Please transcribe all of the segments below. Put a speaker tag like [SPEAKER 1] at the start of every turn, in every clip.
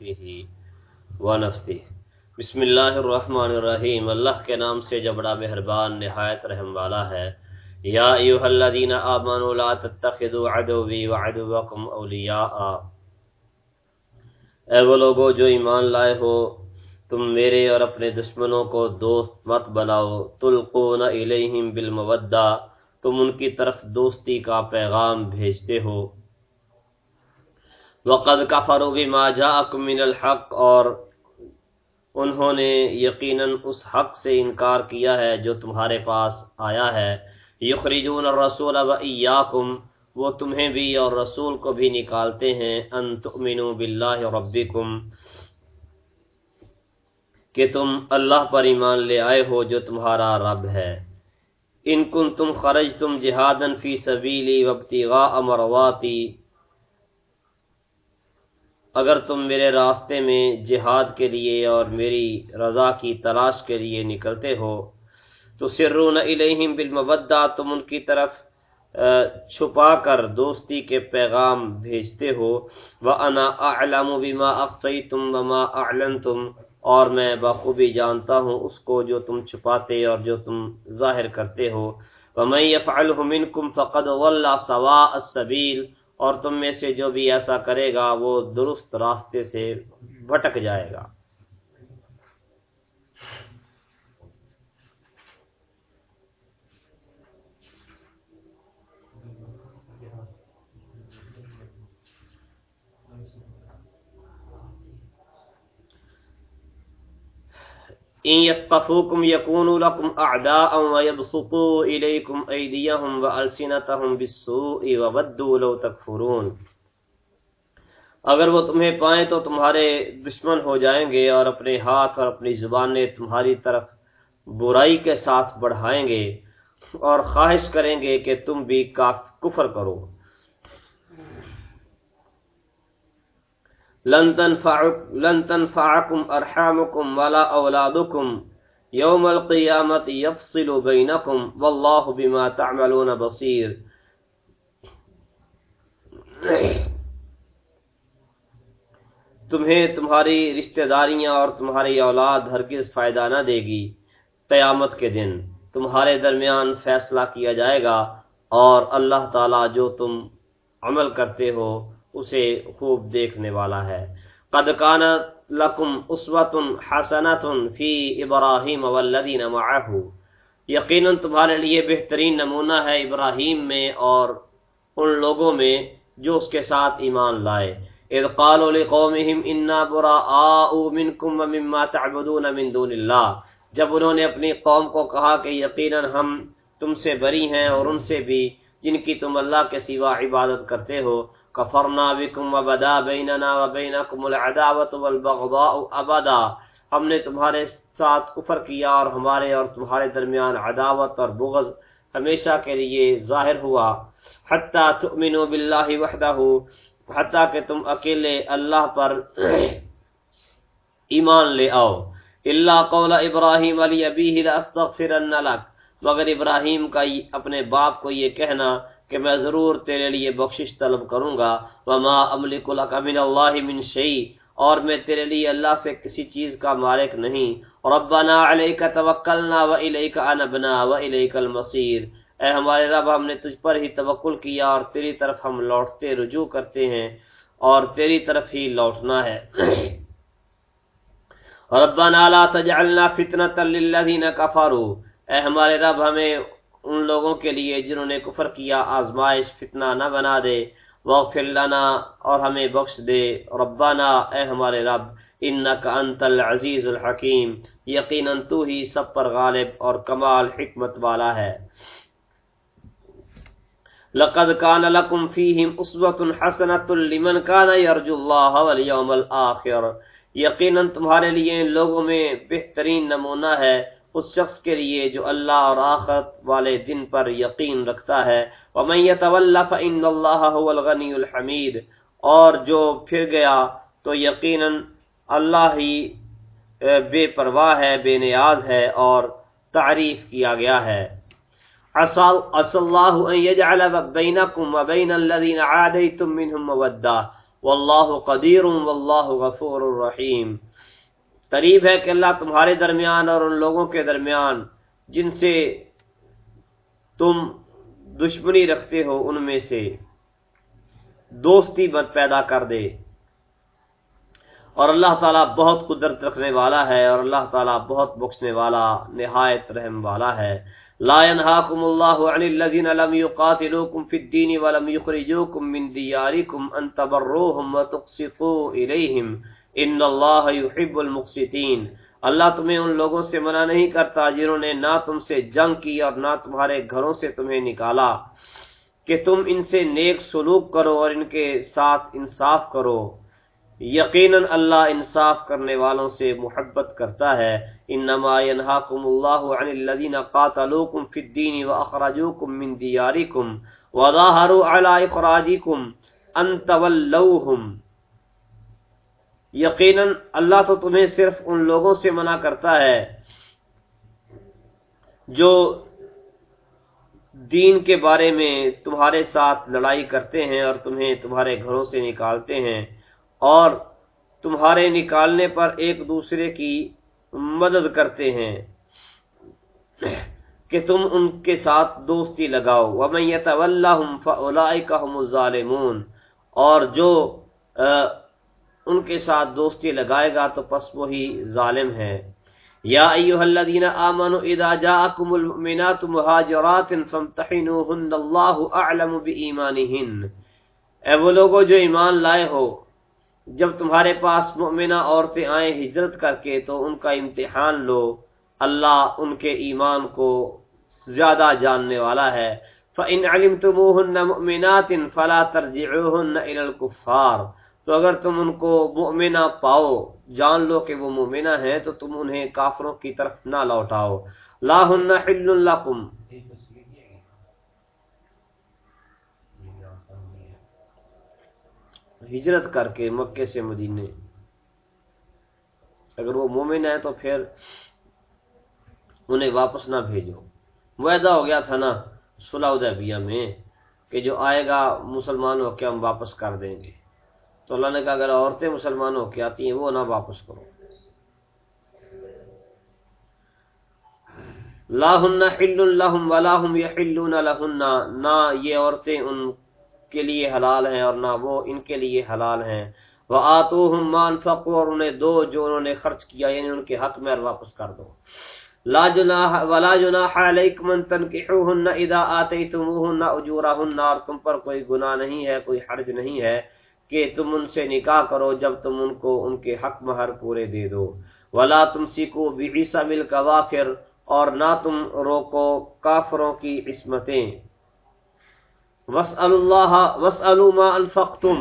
[SPEAKER 1] نفخه ونفثه بسم اللہ الرحمن الرحیم۔ اللہ کے نام سے جو بڑا مہربان، نہایت رحم والا ہے۔ یا ایوہ الذین آمنوا لا تتخذوا عدوی وعدوکم اولیاء۔ اے وہ لوگو جو ایمان لائے ہو، تم میرے اور اپنے دشمنوں کو دوست مت بناؤ۔ تلقون الیہم بالمودہ۔ تم ان کی طرف دوستی کا پیغام بھیجتے ہو۔ وقد کفروا بما جاءکم من الحق، اور انہوں نے یقیناً اس حق سے انکار کیا ہے جو تمہارے پاس آیا ہے۔ یخرجون الرسول و ایاکم، وہ تمہیں بھی اور رسول کو بھی نکالتے ہیں۔ ان تؤمنوا باللہ ربکم، کہ تم اللہ پر ایمان لے آئے ہو جو تمہارا رب ہے۔ ان کن تم خرج تم جہادن فی سبیلی وابتغاء مرواتی اگر تم میرے راستے میں جہاد کے لیے اور میری رضا کی تلاش کے لیے نکلتے ہو، تو سرون الیہم بالمبدہ تم ان کی طرف چھپا کر دوستی کے پیغام بھیجتے ہو۔ وَأَنَا أَعْلَمُ بِمَا أَخْفَيْتُمْ وَمَا أَعْلَنْتُمْ، اور میں بخوبی جانتا ہوں اس کو جو تم چھپاتے اور جو تم ظاہر کرتے ہو۔ وَمَن يَفْعَلْهُ مِنْكُمْ فَقَدْ ضَلَّ سَوَاءَ السَّبِيلِ اور تم میں سے جو بھی ایسا کرے گا وہ درست راستے سے بھٹک جائے گا۔ ان يثقفوكم يكونوا لكم اعداء ويبسطوا اليكم ايديهم والسنتهم بالسوء وودوا لو تكفرون۔ اگر وہ تمہیں پائیں تو تمہارے دشمن ہو جائیں گے اور اپنے ہاتھ اور اپنی زبانیں تمہاری طرف برائی کے ساتھ بڑھائیں گے اور خواہش کریں گے کہ تم بھی کفر کرو۔ لن تنفعكم ارحامكم ولا اولادكم يوم القيامه يفصل بينكم. والله بما تعملون بصير. تمہیں تمہاری رشتہ داریاں اور تمہاری اولاد ہرگز فائدہ نہ دے گی۔ قیامت کے دن تمہارے درمیان فیصلہ کیا جائے گا اور اللہ تعالی جو تم عمل کرتے ہو اسے خوب دیکھنے والا ہے۔ قد کان لکم اسوت حسنت فی ابراہیم والذین معه یقینا تمہارے لیے بہترین نمونہ ہے ابراہیم میں اور ان لوگوں میں جو اس کے ساتھ ایمان لائے۔ اذ قالوا لقومهم انا براء منكم ومما تعبدون من دون الله۔ جب انہوں نے اپنی قوم کو کہا کہ یقینا ہم تم سے بری ہیں اور ان سے بھی جن کی تم اللہ کے سوا عبادت کرتے ہو کفرنا بکم وبدا بیننا وبینکم العداوت والبغضاء ابدا ہم نے تمہارے ساتھ کفر کیا اور ہمارے اور تمہارے درمیان عداوت اور بغض ہمیشہ کے لیے ظاہر ہوا۔ حتی تؤمنوا باللہ وحدہ، حتی کہ تم اکیلے اللہ پر ایمان لے آؤ۔ اللہ قول ابراہیم علی ابیہ لاستغفرن لک، مگر ابراہیم کا اپنے باپ کو یہ کہنا کہ میں ضرور تیرے لیے بخشش طلب کروں گا۔ وما املک لک من اللہ من شیء اور میں تیرے لیے اللہ سے کسی چیز کا مالک نہیں۔ ربنا علیک توکلنا و الیک انبنا و الیک المصیر اے ہمارے رب، ہم نے تجھ پر ہی توکل کیا اور تیری طرف ہم لوٹتے رجوع کرتے ہیں اور تیری طرف ہی لوٹنا ہے۔ ربنا لا تجعلنا فتنة للذین کفروا۔ اے ہمارے رب، ہمیں ان لوگوں کے لیے جنہوں نے کفر کیا، آزمائش، فتنہ نہ بنا دے۔ وغفر لنا اور ہمیں بخش دے۔ ربنا، اے ہمارے رب، انک انت العزیز الحکیم۔ یقیناً تو ہی سب پر غالب اور کمال، حکمت والا ہے۔ لقد كان لكم فيهم اسوه حسنه لمن كان يرجو الله واليوم الاخر۔ یقینا تمہارے لیے ان لوگوں میں بہترین نمونہ ہے۔ اس شخص کے لیے جو اللہ اور آخرت والے دن پر یقین رکھتا ہے۔ ومن يتولى فان الله هو الغني الحمید اور جو پھر گیا تو یقینا اللہ ہی بے پرواہ ہے، بے نیاز ہے اور تعریف کیا گیا ہے۔ اصل اللہ ان يجعل بينكم وبين الذين عاديتم منهم موده واللہ قدیر، واللہ غفور الرحیم۔ قریب ہے کہ اللہ تمہارے درمیان اور ان لوگوں کے درمیان جن سے تم دشمنی رکھتے ہو ان میں سے دوستی بد پیدا کر دے۔ اور اللہ تعالیٰ بہت قدرت رکھنے والا ہے اور اللہ تعالیٰ بہت بخشنے والا، نہایت رحم والا ہے۔ لا ينهاكم الله عن الذين لم يقاتلوكم في الدين ولم يخرجوكم من دياركم ان تبروهم وتقسطوا اليهم ان الله يحب المقسطين اللہ تمہیں ان لوگوں سے منع نہیں کرتا جنہوں نے نہ تم سے جنگ کی اور نہ تمہارے گھروں سے تمہیں نکالا کہ تم ان سے نیک سلوک کرو اور ان کے ساتھ انصاف کرو۔ یقیناً اللہ انصاف کرنے والوں سے محبت کرتا ہے۔ انما ينهاكم الله عن الذين قاتلوكم في الدين واخرجوكم من دياركم وظاهروا على اخراجكم ان تولوهم یقیناً اللہ تو تمہیں صرف ان لوگوں سے منع کرتا ہے جو دین کے بارے میں تمہارے ساتھ لڑائی کرتے ہیں اور تمہیں تمہارے گھروں سے نکالتے ہیں اور تمہارے نکالنے پر ایک دوسرے کی مدد کرتے ہیں کہ تم ان کے ساتھ دوستی لگاؤ۔ وَمَن يَتَوَلَّهُمْ فَأُولَئِكَ هُمُ الظَّالِمُونَ اور جو ان کے ساتھ دوستی لگائے گا تو پس وہی ظالم ہے یا ایوہ الذین آمنوا اذا جاءکم المؤمنات مہاجرات فامتحنوہن اللہ اعلم بی ایمانہن اے وہ لوگوں جو ایمان لائے ہو، جب تمہارے پاس مؤمنہ عورتیں آئیں ہجرت کر کے تو ان کا امتحان لو۔ اللہ ان کے ایمان کو زیادہ جاننے والا ہے۔ فَإِنْ عَلِمْتُمُوهُنَّ مُؤْمِنَاتٍ فَلَا تَرْجِعُوهُنَّ إِلَى الْكُفَّارِ۔ تو اگر تم ان کو مؤمنہ پاؤ، جان لو کہ وہ مؤمنہ ہیں، تو تم انہیں کافروں کی طرف نہ لوٹاؤ۔ لا هُنَّ حِلٌّ ہجرت کر کے مکے سے مدینے۔ اگر وہ مومن ہے تو پھر انہیں واپس نہ بھیجو۔ معاہدہ ہو گیا تھا نا صلاح میں کہ جو آئے گا مسلمان ہو کے ہم واپس کر دیں گے۔ تو اللہ نے کہا اگر عورتیں مسلمان ہو کے آتی ہیں، وہ نہ واپس کرو۔ لاہن ولاحم یا نہ یہ عورتیں ان کے لیے حلال ہیں اور نہ وہ ان کے لیے حلال ہیں۔ وہ آتو مان اور انہیں دو جو انہوں نے خرچ کیا یعنی ان کے حق میں واپس کر دو۔ لا جناح، ولا جناح علیکم ان تنکحوهن اذا آتیتموهن اجورهن اور تم پر کوئی گناہ نہیں ہے، کوئی حرج نہیں ہے۔ کہ تم ان سے نکاح کرو جب تم ان کو ان کے حق مہر پورے دے دو۔ ولا تم سیکو بیسا مل بالکوافر اور نہ تم روکو کافروں کی عصمتیں۔ وس اللہ وس ما انفقتم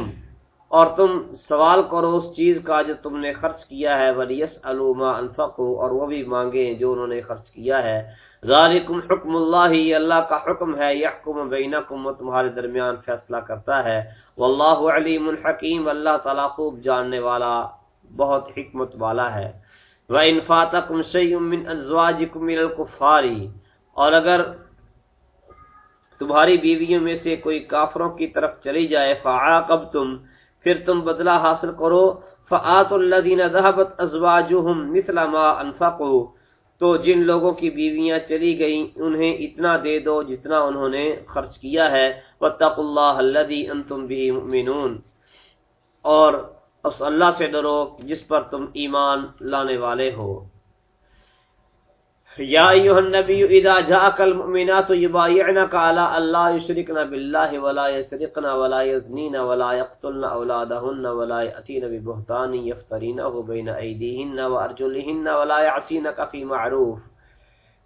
[SPEAKER 1] اور تم سوال کرو اس چیز کا جو تم نے خرچ کیا ہے ولیسألوا ما انفقوا اور وہ بھی مانگیں جو انہوں نے خرچ کیا ہے۔ ذالکم حکم اللہ اللہ کا حکم ہے یحکم بینکم و تمہارے درمیان فیصلہ کرتا ہے۔ واللہ علیم حکیم اللہ تعالیٰ خوب جاننے والا، بہت حکمت والا ہے۔ وَإِن فَاتَكُمْ شَيْءٌ مِّنْ أَزْوَاجِكُمْ مِنَ الْكُفَّارِ، اور اگر تمہاری بیویوں میں سے کوئی کافروں کی طرف چلی جائے، فعاقبتم تم پھر تم بدلہ حاصل کرو فآت الذین ذهبت ازواجهم مثل ما انفقوا۔ تو جن لوگوں کی بیویاں چلی گئیں، انہیں اتنا دے دو جتنا انہوں نے خرچ کیا ہے۔ واتقوا اللہ الذی انتم به مؤمنون۔ اور اس اللہ سے ڈرو جس پر تم ایمان لانے والے ہو۔ یا ایوہ النبی اذا جاءک المؤمنات یبایعنک علی اللہ یشرکن باللہ ولا یسرقن ولا یزنین ولا یقتلن اولادہن ولا یأتین ببہتان یفترینہ بین ایدیہن و ارجلہن ولا یعصینک فی معروف۔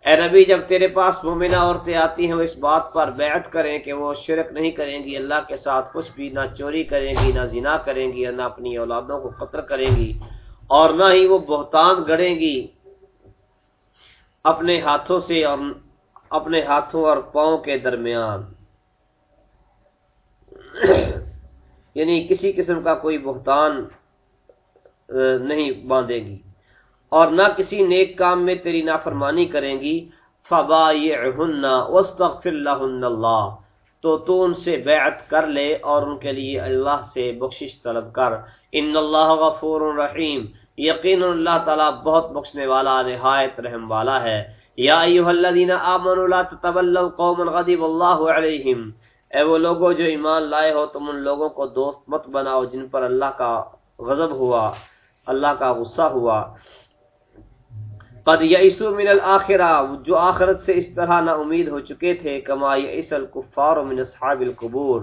[SPEAKER 1] اے نبی، جب تیرے پاس مومنہ عورتیں آتی ہیں، وہ اس بات پر بیعت کریں کہ وہ شرک نہیں کریں گی، اللہ کے ساتھ کچھ بھی نہ چوری کریں گی، نہ زنا کریں گی، نہ اپنی اولادوں کو قتل کریں گی اور نہ ہی وہ بہتان گڑیں گی۔ اپنے ہاتھوں سے اور اپنے ہاتھوں اور پاؤں کے درمیان۔ یعنی کسی قسم کا کوئی بہتان نہیں باندھے گی۔ اور نہ کسی نیک کام میں تیری نافرمانی کریں گی۔ فبا یہ اللہ۔ تو تو ان سے بیعت کر لے اور ان کے لیے اللہ سے بخشش طلب کر۔ ان اللہ غفور رحیم۔ یقین اللہ تعالیٰ بہت بخشنے والا، نہایت رحم والا ہے۔ یا ایوہ الذین آمنوا لا تتولوا قوما غضب اللہ علیہم۔ اے وہ لوگوں جو ایمان لائے ہو، تم ان لوگوں کو دوست مت بناؤ جن پر اللہ کا غضب ہوا، اللہ کا غصہ ہوا۔ قد یئسوا من الاخرہ۔ جو آخرت سے اس طرح نہ امید ہو چکے تھے، کما یئس الکفار من اصحاب القبور۔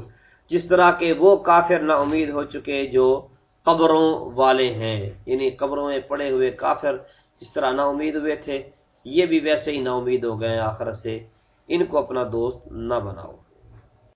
[SPEAKER 1] جس طرح کہ وہ کافر نہ امید ہو چکے جو قبروں والے ہیں۔ یعنی قبروں میں پڑے ہوئے کافر جس طرح نا امید ہوئے تھے، یہ بھی ویسے ہی نا امید ہو گئے آخرت سے۔ ان کو اپنا دوست نہ بناؤ۔